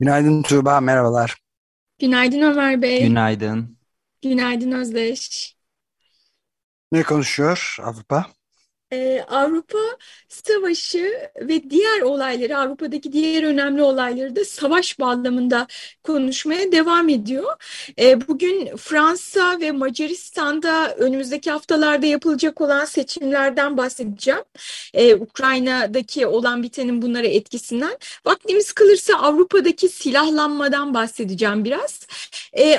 Günaydın Tuğba, merhabalar. Günaydın Ömer Bey. Günaydın. Günaydın Özdeş. Ne konuşuyor Avrupa? Ee, Avrupa Savaşı ve diğer olayları, Avrupa'daki diğer önemli olayları da savaş bağlamında konuşmaya devam ediyor. Ee, bugün Fransa ve Macaristan'da önümüzdeki haftalarda yapılacak olan seçimlerden bahsedeceğim. Ee, Ukrayna'daki olan bitenin bunlara etkisinden. Vaktimiz kalırsa Avrupa'daki silahlanmadan bahsedeceğim biraz.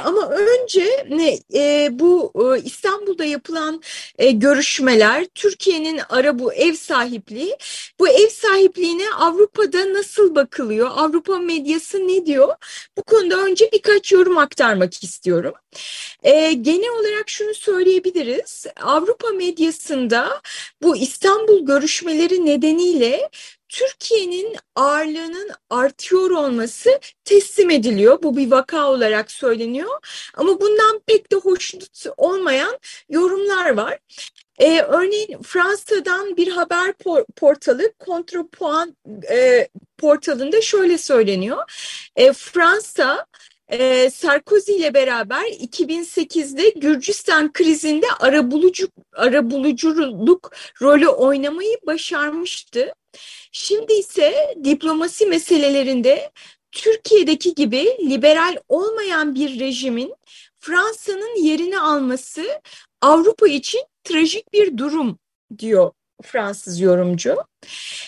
Ama önce e, bu e, İstanbul'da yapılan e, görüşmeler, Türkiye'nin ara bu ev sahipliği. Bu ev sahipliğine Avrupa'da nasıl bakılıyor? Avrupa medyası ne diyor? Bu konuda önce birkaç yorum aktarmak istiyorum. E, genel olarak şunu söyleyebiliriz. Avrupa medyasında bu İstanbul görüşmeleri nedeniyle Türkiye'nin ağırlığının artıyor olması teslim ediliyor. Bu bir vaka olarak söyleniyor. Ama bundan pek de hoşnut olmayan yorumlar var. Ee, örneğin Fransa'dan bir haber por portalı Kontrapuan e, portalında şöyle söyleniyor. E, Fransa e, Sarkozy ile beraber 2008'de Gürcistan krizinde arabulucu, arabuluculuk rolü oynamayı başarmıştı. Şimdi ise diplomasi meselelerinde Türkiye'deki gibi liberal olmayan bir rejimin Fransa'nın yerini alması Avrupa için trajik bir durum diyor Fransız yorumcu.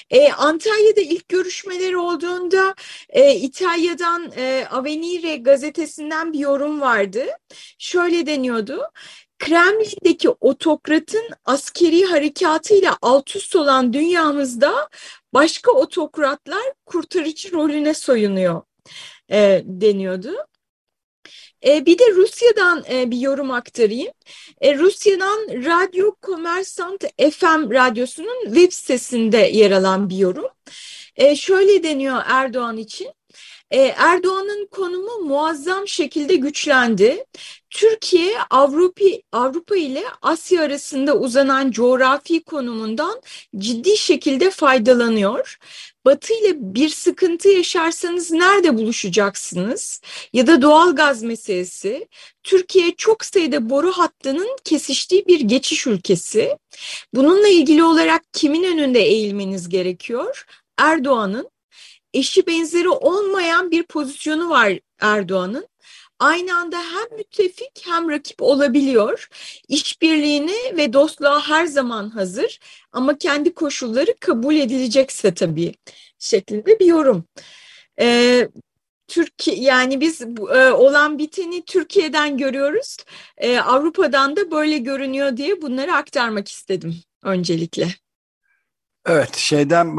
E, Antalya'da ilk görüşmeleri olduğunda e, İtalya'dan e, Avenire gazetesinden bir yorum vardı. Şöyle deniyordu. Kremlin'deki otokratın askeri harekatıyla alt üst olan dünyamızda başka otokratlar kurtarıcı rolüne soyunuyor e, deniyordu. E, bir de Rusya'dan e, bir yorum aktarayım. E, Rusya'dan Radyo Komersant FM radyosunun web sitesinde yer alan bir yorum. E, şöyle deniyor Erdoğan için. Erdoğan'ın konumu muazzam şekilde güçlendi. Türkiye Avrupa, Avrupa ile Asya arasında uzanan coğrafi konumundan ciddi şekilde faydalanıyor. Batı ile bir sıkıntı yaşarsanız nerede buluşacaksınız? Ya da doğal gaz meselesi. Türkiye çok sayıda boru hattının kesiştiği bir geçiş ülkesi. Bununla ilgili olarak kimin önünde eğilmeniz gerekiyor? Erdoğan'ın eşi benzeri olmayan bir pozisyonu var Erdoğan'ın. Aynı anda hem müttefik hem rakip olabiliyor. İşbirliğine ve dostluğa her zaman hazır ama kendi koşulları kabul edilecekse tabii şeklinde bir yorum. Ee, Türkiye yani biz e, olan biteni Türkiye'den görüyoruz. E, Avrupa'dan da böyle görünüyor diye bunları aktarmak istedim öncelikle. Evet, şeyden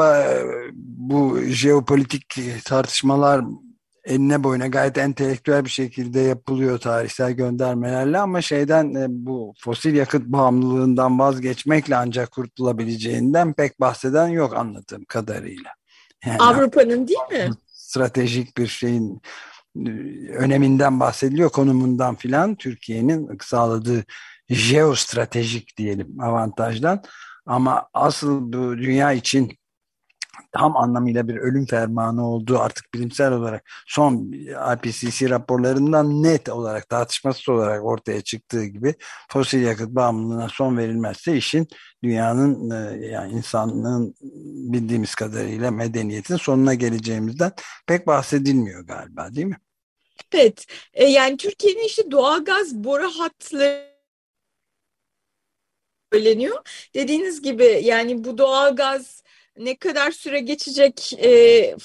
bu jeopolitik tartışmalar eline boyuna gayet entelektüel bir şekilde yapılıyor tarihsel göndermelerle ama şeyden e, bu fosil yakıt bağımlılığından vazgeçmekle ancak kurtulabileceğinden pek bahseden yok anladığım kadarıyla. Yani, Avrupa'nın değil mi? Stratejik bir şeyin e, öneminden bahsediliyor, konumundan filan Türkiye'nin sağladığı jeostratejik diyelim avantajdan ama asıl bu dünya için tam anlamıyla bir ölüm fermanı olduğu artık bilimsel olarak son IPCC raporlarından net olarak tartışmasız olarak ortaya çıktığı gibi fosil yakıt bağımlılığına son verilmezse işin dünyanın e, yani insanlığın bildiğimiz kadarıyla medeniyetin sonuna geleceğimizden pek bahsedilmiyor galiba değil mi? Evet e, yani Türkiye'nin işte doğalgaz boru hatları söyleniyor. Dediğiniz gibi yani bu doğalgaz ne kadar süre geçecek e,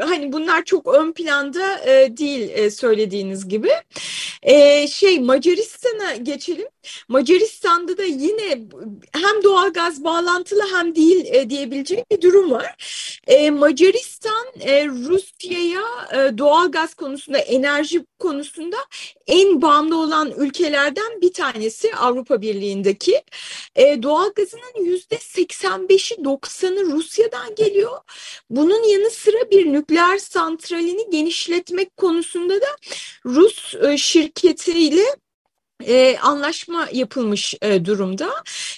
hani bunlar çok ön planda e, değil e, söylediğiniz gibi. E, şey Macaristan'a geçelim. Macaristan'da da yine hem doğalgaz bağlantılı hem değil e, diyebileceğim bir durum var. E, Macaristan e, Rusya'ya e, doğalgaz konusunda, enerji konusunda en bağımlı olan ülkelerden bir tanesi Avrupa Birliği'ndeki. E, doğalgazının yüzde 85'i 90'ı Rusya'dan geliyor. Bunun yanı sıra bir nükleer santralini genişletmek konusunda da Rus e, şirketiyle e, anlaşma yapılmış e, durumda.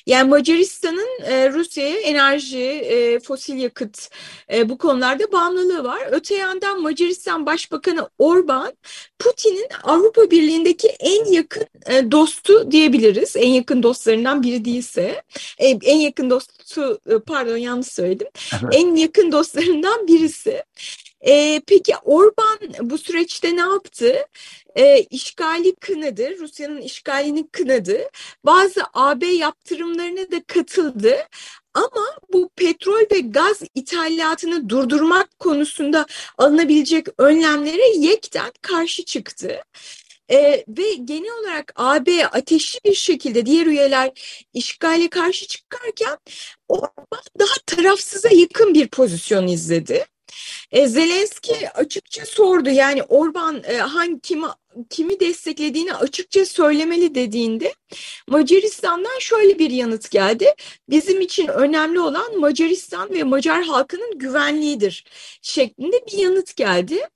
Yani Macaristan'ın e, Rusya'ya enerji, e, fosil yakıt e, bu konularda bağımlılığı var. Öte yandan Macaristan Başbakanı Orban, Putin'in Avrupa Birliği'ndeki en yakın e, dostu diyebiliriz. En yakın dostlarından biri değilse. E, en yakın dostu, e, pardon yanlış söyledim. Evet. En yakın dostlarından birisi. E, peki Orban bu süreçte ne yaptı? E, işgali kınadı, Rusya'nın işgalini kınadı. Bazı AB yaptırımlarına da katıldı. Ama bu petrol ve gaz ithalatını durdurmak konusunda alınabilecek önlemlere yekten karşı çıktı. ee, ve genel olarak AB ateşli bir şekilde diğer üyeler işgale karşı çıkarken Orban daha tarafsıza yakın bir pozisyon izledi. E, Zelenski açıkça sordu yani Orban e, hangi kimi kimi desteklediğini açıkça söylemeli dediğinde Macaristan'dan şöyle bir yanıt geldi. Bizim için önemli olan Macaristan ve Macar halkının güvenliğidir şeklinde bir yanıt geldi.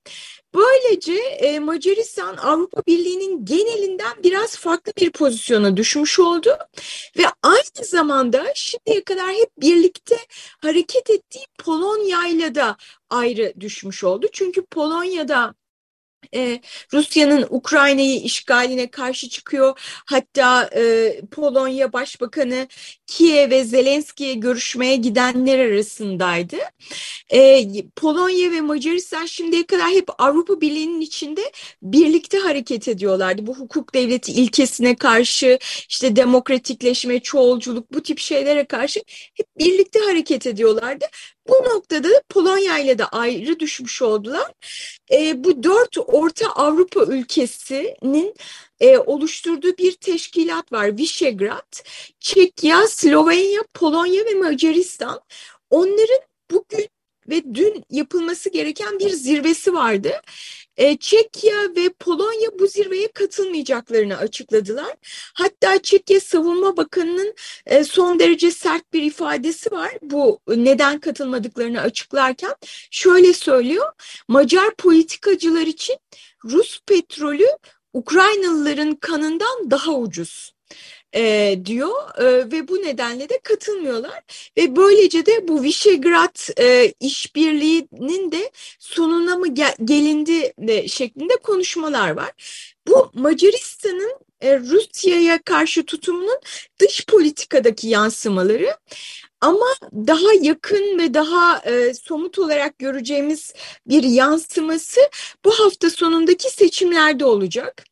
Böylece e, Macaristan Avrupa Birliği'nin genelinden biraz farklı bir pozisyona düşmüş oldu ve aynı zamanda şimdiye kadar hep birlikte hareket ettiği Polonya ile de ayrı düşmüş oldu. Çünkü Polonya'da e, Rusya'nın Ukrayna'yı işgaline karşı çıkıyor. Hatta e, Polonya Başbakanı Kiev'e Zelenski'ye görüşmeye gidenler arasındaydı. E, Polonya ve Macaristan şimdiye kadar hep Avrupa Birliği'nin içinde birlikte hareket ediyorlardı. Bu hukuk devleti ilkesine karşı işte demokratikleşme, çoğulculuk bu tip şeylere karşı hep birlikte hareket ediyorlardı. Bu noktada Polonya ile de ayrı düşmüş oldular. E, bu dört Orta Avrupa ülkesinin e, oluşturduğu bir teşkilat var. Visegrad, Çekya, Slovenya, Polonya ve Macaristan. Onların bugün ve dün yapılması gereken bir zirvesi vardı. E, Çekya ve Polonya bu zirveye katılmayacaklarını açıkladılar. Hatta Çekya Savunma Bakanı'nın e, son derece sert bir ifadesi var. Bu neden katılmadıklarını açıklarken şöyle söylüyor. Macar politikacılar için Rus petrolü Ukraynalıların kanından daha ucuz e, diyor e, ve bu nedenle de katılmıyorlar ve böylece de bu Visegrad e, işbirliğinin de sonuna mı gel gelindi de, şeklinde konuşmalar var. Bu Macaristan'ın e, Rusya'ya karşı tutumunun dış politikadaki yansımaları ama daha yakın ve daha e, somut olarak göreceğimiz bir yansıması bu hafta sonundaki seçimlerde olacak.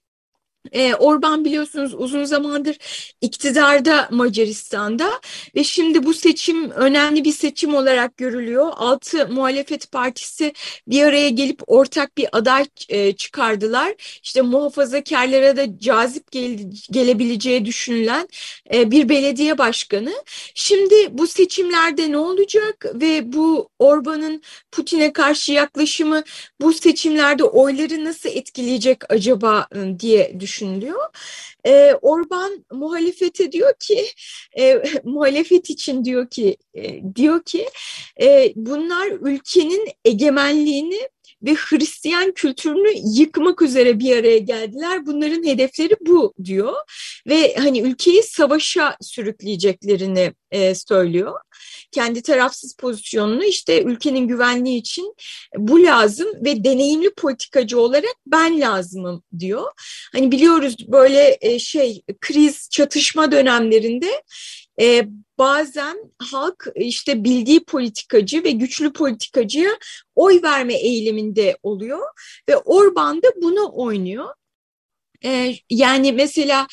E, Orban biliyorsunuz uzun zamandır iktidarda Macaristan'da ve şimdi bu seçim önemli bir seçim olarak görülüyor. Altı muhalefet partisi bir araya gelip ortak bir aday e, çıkardılar. İşte muhafazakarlara da cazip gele, gelebileceği düşünülen e, bir belediye başkanı. Şimdi bu seçimlerde ne olacak ve bu Orban'ın Putin'e karşı yaklaşımı bu seçimlerde oyları nasıl etkileyecek acaba ıı, diye düşünüyorum düşünülüyor. E, Orban muhalefete diyor ki, e, muhalefet için diyor ki, e, diyor ki e, bunlar ülkenin egemenliğini ve Hristiyan kültürünü yıkmak üzere bir araya geldiler. Bunların hedefleri bu diyor ve hani ülkeyi savaşa sürükleyeceklerini e, söylüyor. Kendi tarafsız pozisyonunu işte ülkenin güvenliği için bu lazım ve deneyimli politikacı olarak ben lazımım diyor. Hani biliyoruz böyle e, şey kriz çatışma dönemlerinde e, bazen halk işte bildiği politikacı ve güçlü politikacıya oy verme eğiliminde oluyor ve Orban da bunu oynuyor. E, yani mesela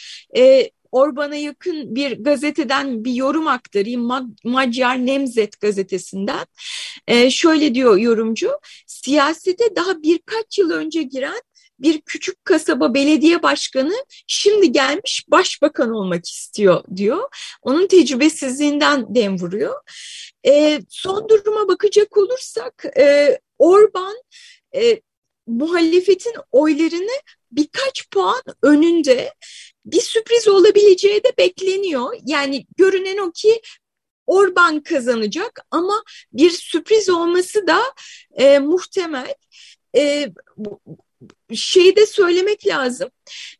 Orban'a yakın bir gazeteden bir yorum aktarayım. Macar Nemzet gazetesinden. E, şöyle diyor yorumcu, siyasete daha birkaç yıl önce giren bir küçük kasaba belediye başkanı şimdi gelmiş başbakan olmak istiyor diyor. Onun tecrübesizliğinden dem vuruyor. E, son duruma bakacak olursak e, Orban e, muhalefetin oylarını birkaç puan önünde bir sürpriz olabileceği de bekleniyor. Yani görünen o ki Orban kazanacak ama bir sürpriz olması da e, muhtemel. E, şeyi de söylemek lazım.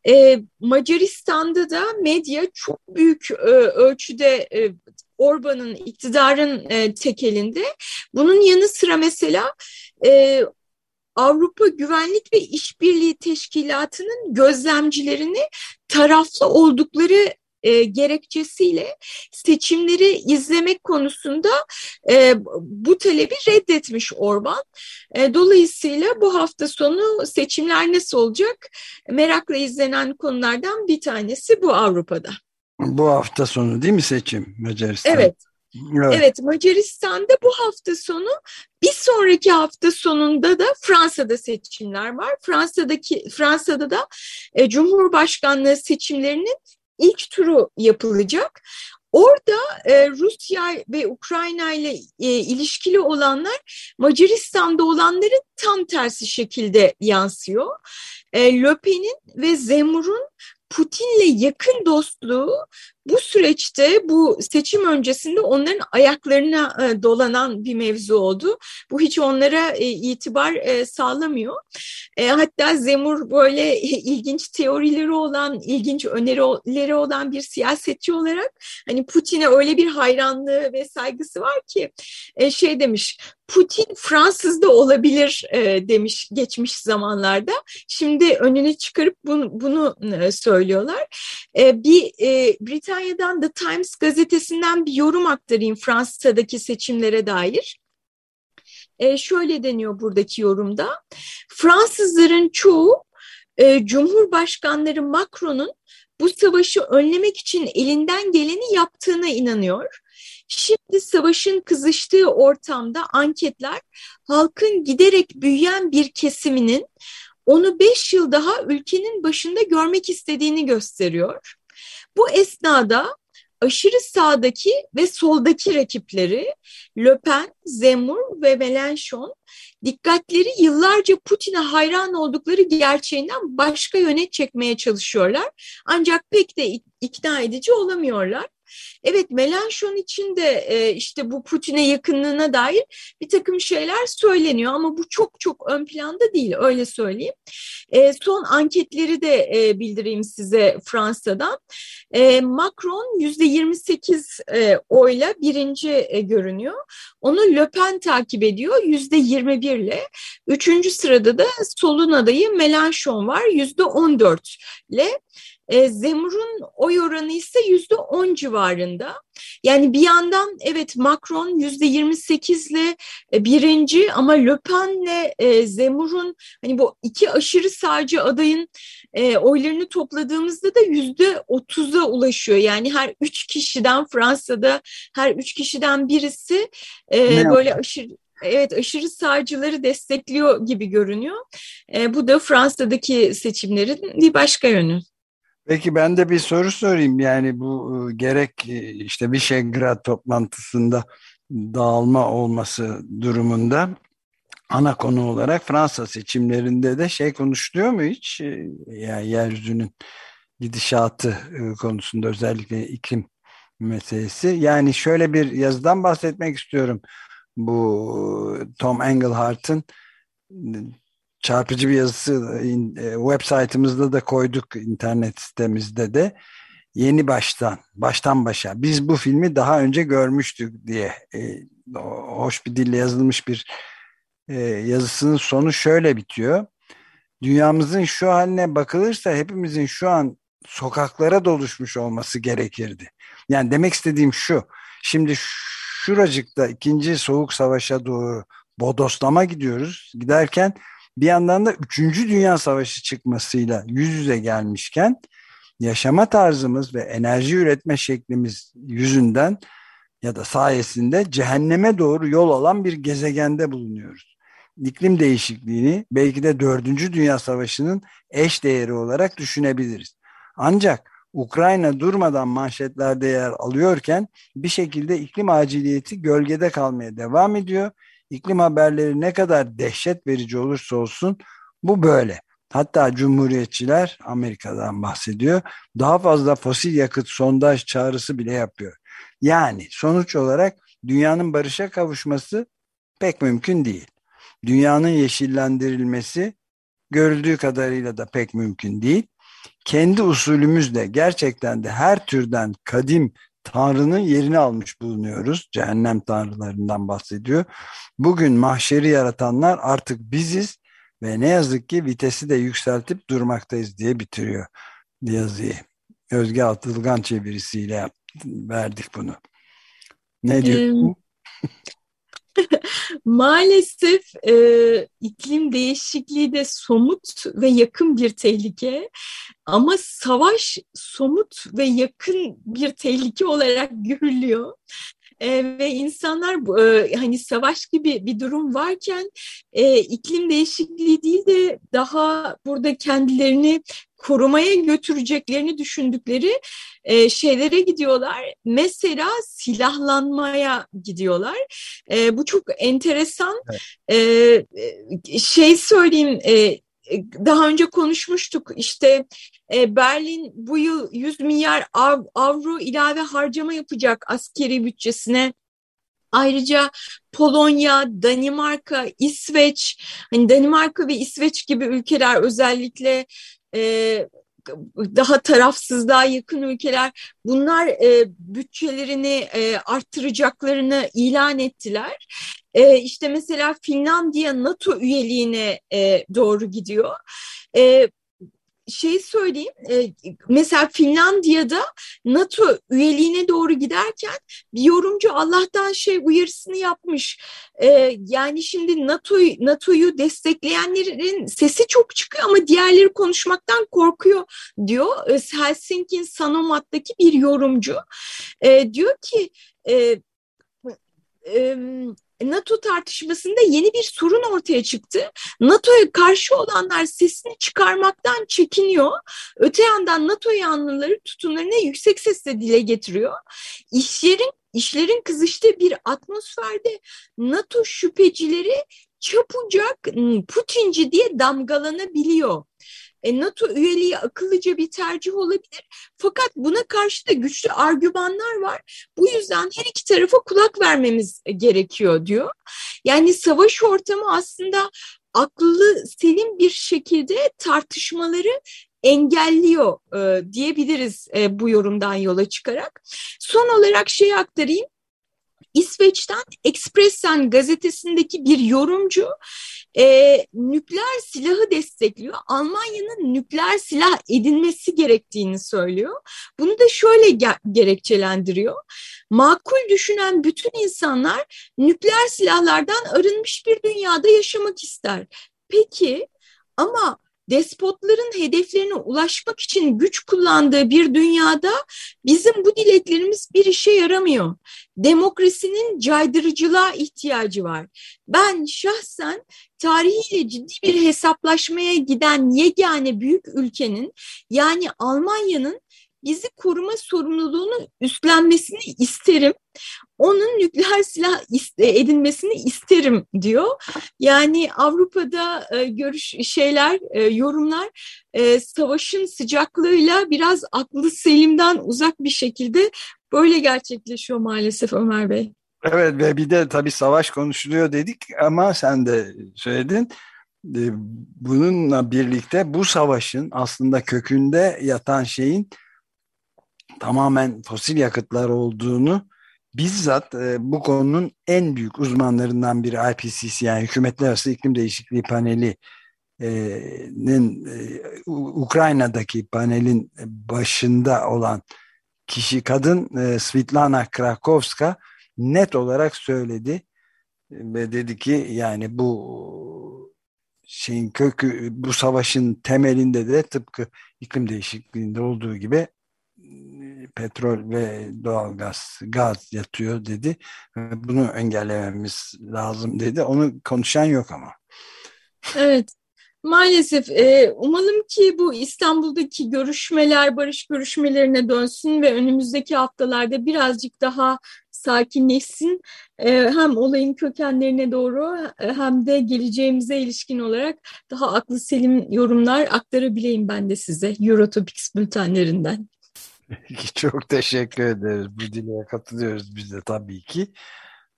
E, Macaristan'da da medya çok büyük e, ölçüde e, Orban'ın iktidarın e, tekelinde. Bunun yanı sıra mesela e, Avrupa Güvenlik ve İşbirliği Teşkilatı'nın gözlemcilerini taraflı oldukları e, gerekçesiyle seçimleri izlemek konusunda e, bu talebi reddetmiş Orban. E, dolayısıyla bu hafta sonu seçimler nasıl olacak merakla izlenen konulardan bir tanesi bu Avrupa'da. Bu hafta sonu değil mi seçim Macaristan? Evet. Evet. evet Macaristan'da bu hafta sonu bir sonraki hafta sonunda da Fransa'da seçimler var. Fransa'daki Fransa'da da e, Cumhurbaşkanlığı seçimlerinin ilk turu yapılacak. Orada e, Rusya ve Ukrayna ile e, ilişkili olanlar Macaristan'da olanların tam tersi şekilde yansıyor. E, Le Pen'in ve Zemur'un Putin'le yakın dostluğu bu süreçte bu seçim öncesinde onların ayaklarına e, dolanan bir mevzu oldu. Bu hiç onlara e, itibar e, sağlamıyor. Hatta Zemur böyle ilginç teorileri olan, ilginç önerileri olan bir siyasetçi olarak hani Putin'e öyle bir hayranlığı ve saygısı var ki şey demiş Putin Fransız da olabilir demiş geçmiş zamanlarda. Şimdi önünü çıkarıp bunu, bunu söylüyorlar. Bir Britanya Britanya'dan The Times gazetesinden bir yorum aktarayım Fransa'daki seçimlere dair. E, şöyle deniyor buradaki yorumda. Fransızların çoğu e, Cumhurbaşkanları Macron'un bu savaşı önlemek için elinden geleni yaptığına inanıyor. Şimdi savaşın kızıştığı ortamda anketler halkın giderek büyüyen bir kesiminin onu beş yıl daha ülkenin başında görmek istediğini gösteriyor. Bu esnada aşırı sağdaki ve soldaki rakipleri Le Pen, Zemmour ve Mélenchon dikkatleri yıllarca Putin'e hayran oldukları gerçeğinden başka yöne çekmeye çalışıyorlar. Ancak pek de ikna edici olamıyorlar. Evet Melanchon için de e, işte bu Putin'e yakınlığına dair bir takım şeyler söyleniyor ama bu çok çok ön planda değil öyle söyleyeyim. E, son anketleri de e, bildireyim size Fransa'dan. E, Macron yüzde 28 e, oyla birinci e, görünüyor. Onu Le Pen takip ediyor yüzde 21 ile. Üçüncü sırada da solun adayı Melanchon var yüzde 14 ile. E, Zemur'un oy oranı ise yüzde on civarında. Yani bir yandan evet Macron yüzde yirmi sekizle e, birinci ama Le Pen'le e, Zemur'un hani bu iki aşırı sağcı adayın e, oylarını topladığımızda da yüzde otuza ulaşıyor. Yani her üç kişiden Fransa'da her üç kişiden birisi e, böyle aşırı evet aşırı sağcıları destekliyor gibi görünüyor. E, bu da Fransa'daki seçimlerin bir başka yönü. Peki ben de bir soru sorayım. Yani bu e, gerek e, işte bir şey grad toplantısında dağılma olması durumunda ana konu olarak Fransa seçimlerinde de şey konuşuluyor mu hiç? E, yani yeryüzünün gidişatı konusunda özellikle iklim meselesi. Yani şöyle bir yazıdan bahsetmek istiyorum. Bu Tom Englehart'ın çarpıcı bir yazısı e, web saytımızda da koyduk internet sitemizde de. Yeni baştan baştan başa. Biz bu filmi daha önce görmüştük diye e, hoş bir dille yazılmış bir e, yazısının sonu şöyle bitiyor. Dünyamızın şu haline bakılırsa hepimizin şu an sokaklara doluşmuş olması gerekirdi. Yani demek istediğim şu şimdi şuracıkta ikinci soğuk savaşa doğru bodoslama gidiyoruz. Giderken bir yandan da 3. Dünya Savaşı çıkmasıyla yüz yüze gelmişken yaşama tarzımız ve enerji üretme şeklimiz yüzünden ya da sayesinde cehenneme doğru yol alan bir gezegende bulunuyoruz. iklim değişikliğini belki de 4. Dünya Savaşı'nın eş değeri olarak düşünebiliriz. Ancak Ukrayna durmadan manşetlerde yer alıyorken bir şekilde iklim aciliyeti gölgede kalmaya devam ediyor. İklim haberleri ne kadar dehşet verici olursa olsun bu böyle. Hatta cumhuriyetçiler Amerika'dan bahsediyor. Daha fazla fosil yakıt sondaj çağrısı bile yapıyor. Yani sonuç olarak dünyanın barışa kavuşması pek mümkün değil. Dünyanın yeşillendirilmesi görüldüğü kadarıyla da pek mümkün değil. Kendi usulümüzle gerçekten de her türden kadim Tanrı'nın yerini almış bulunuyoruz. Cehennem tanrılarından bahsediyor. Bugün mahşeri yaratanlar artık biziz ve ne yazık ki vitesi de yükseltip durmaktayız diye bitiriyor yazıyı. Özge Atılgan çevirisiyle verdik bunu. Ne diyor? Maalesef e, iklim değişikliği de somut ve yakın bir tehlike ama savaş somut ve yakın bir tehlike olarak görülüyor. E, ve insanlar e, hani savaş gibi bir durum varken e, iklim değişikliği değil de daha burada kendilerini korumaya götüreceklerini düşündükleri e, şeylere gidiyorlar. Mesela silahlanmaya gidiyorlar. E, bu çok enteresan. Evet. E, şey söyleyeyim, e, daha önce konuşmuştuk işte e, Berlin bu yıl 100 milyar av, avro ilave harcama yapacak askeri bütçesine. Ayrıca Polonya, Danimarka, İsveç, hani Danimarka ve İsveç gibi ülkeler özellikle e, daha tarafsız, daha yakın ülkeler bunlar e, bütçelerini e, arttıracaklarını ilan ettiler. E, işte mesela Finlandiya NATO üyeliğine e, doğru gidiyor. E, şey söyleyeyim e, mesela Finlandiya'da NATO üyeliğine doğru giderken bir yorumcu Allah'tan şey uyarısını yapmış. E, yani şimdi NATO NATO'yu destekleyenlerin sesi çok çıkıyor ama diğerleri konuşmaktan korkuyor diyor. E, Helsinki'nin Sanomat'taki bir yorumcu. diyor ki NATO tartışmasında yeni bir sorun ortaya çıktı. NATO'ya karşı olanlar sesini çıkarmaktan çekiniyor. Öte yandan NATO yanlıları tutumlarını yüksek sesle dile getiriyor. İşlerin işlerin kızıştığı bir atmosferde NATO şüphecileri çapucak Putinci diye damgalanabiliyor. E, NATO üyeliği akıllıca bir tercih olabilir. Fakat buna karşı da güçlü argümanlar var. Bu yüzden her iki tarafa kulak vermemiz gerekiyor diyor. Yani savaş ortamı aslında akıllı selim bir şekilde tartışmaları engelliyor e, diyebiliriz e, bu yorumdan yola çıkarak. Son olarak şey aktarayım. İsveç'ten Expressen gazetesindeki bir yorumcu e, nükleer silahı destekliyor. Almanya'nın nükleer silah edinmesi gerektiğini söylüyor. Bunu da şöyle ge gerekçelendiriyor. Makul düşünen bütün insanlar nükleer silahlardan arınmış bir dünyada yaşamak ister. Peki ama despotların hedeflerine ulaşmak için güç kullandığı bir dünyada bizim bu dileklerimiz bir işe yaramıyor. Demokrasinin caydırıcılığa ihtiyacı var. Ben şahsen tarihiyle ciddi bir hesaplaşmaya giden yegane büyük ülkenin yani Almanya'nın bizi koruma sorumluluğunu üstlenmesini isterim. Onun nükleer silah edinmesini isterim diyor. Yani Avrupa'da e, görüş şeyler, e, yorumlar e, savaşın sıcaklığıyla biraz aklı selimden uzak bir şekilde böyle gerçekleşiyor maalesef Ömer Bey. Evet ve bir de tabii savaş konuşuluyor dedik ama sen de söyledin. Bununla birlikte bu savaşın aslında kökünde yatan şeyin tamamen fosil yakıtlar olduğunu bizzat e, bu konunun en büyük uzmanlarından biri IPCC yani Hükümetler Arası İklim Değişikliği Paneli'nin e, Ukrayna'daki panelin başında olan kişi kadın e, Svitlana Krakowska net olarak söyledi. Ve dedi ki yani bu şeyin kökü bu savaşın temelinde de tıpkı iklim değişikliğinde olduğu gibi petrol ve doğal gaz, yatıyor dedi. Bunu engellememiz lazım dedi. Onu konuşan yok ama. Evet. Maalesef e, umalım ki bu İstanbul'daki görüşmeler barış görüşmelerine dönsün ve önümüzdeki haftalarda birazcık daha sakinleşsin. E, hem olayın kökenlerine doğru e, hem de geleceğimize ilişkin olarak daha aklı selim yorumlar aktarabileyim ben de size Eurotopics bültenlerinden. Çok teşekkür ederiz. Bu dileğe katılıyoruz biz de tabii ki.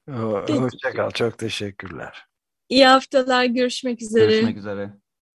Hoşçakal. Çok teşekkürler. İyi haftalar. Görüşmek üzere. Görüşmek üzere.